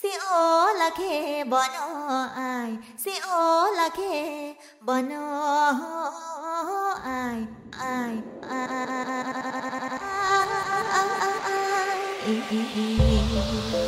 สิโอละเคบ่นออายสิโอละเคบ่นออายอายอาย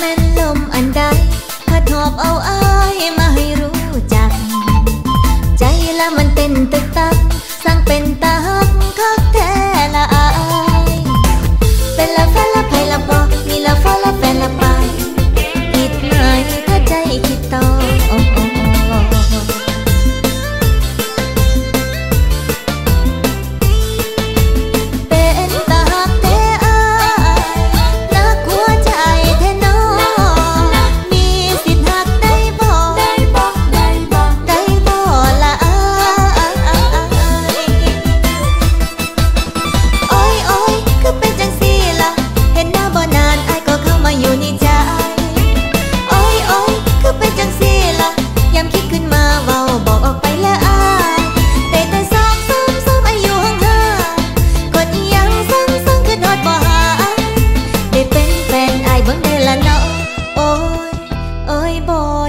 แม่นลมอันใดพัดหอบเอาอ้ายมาให้รู้จัก ใจละมันเป็นตึกตักสร้างเป็นตาหักคักแท้ละอายเป็นละแฟนละไพละบอกมีละฟ้าละแฟนละไปคิดไหมถ้าใจคิดต่อ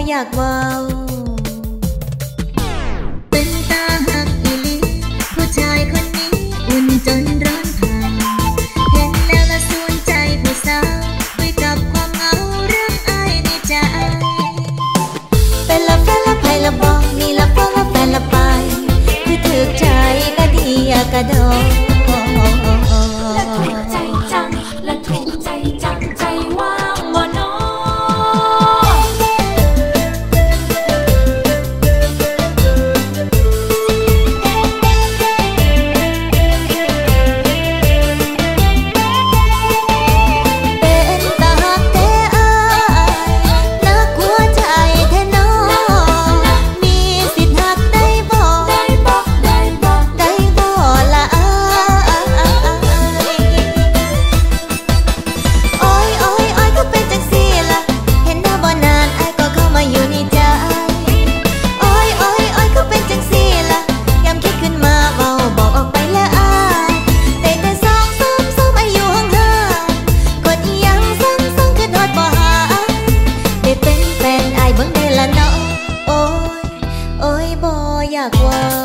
อยากเว้าตึงตาหักอีลิผู้ชายคนนี้อุ่นจนร้อนผ่าเห็นแล้วละสวนใจผู้สาวไปกับความเหงาเรื่องอายในใจ เป็นละแฟนละไพละบอกมีละพ่อละแฟนละไป คือถึกใจก็ดีอยากกระโดด 发光。